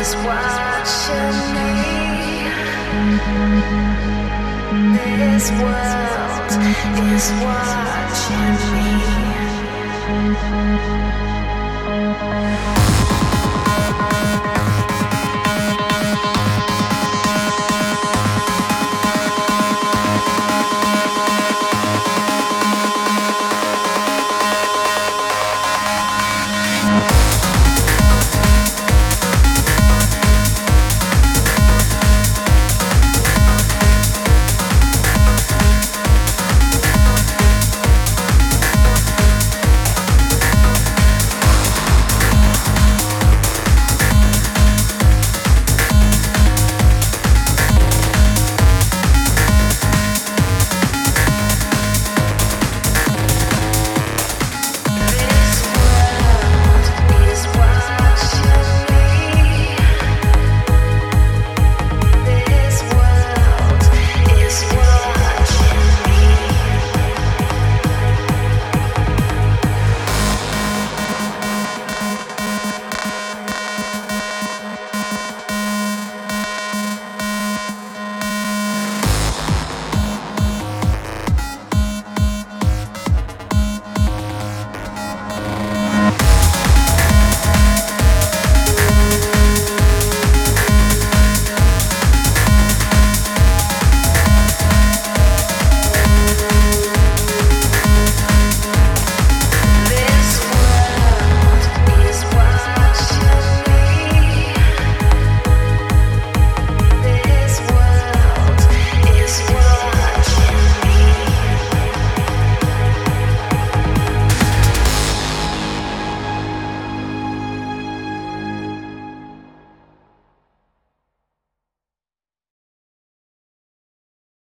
is watching me. This world is watching me.